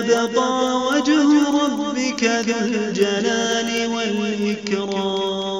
ويبقى وجه ربك ذو الجلال والإكرام.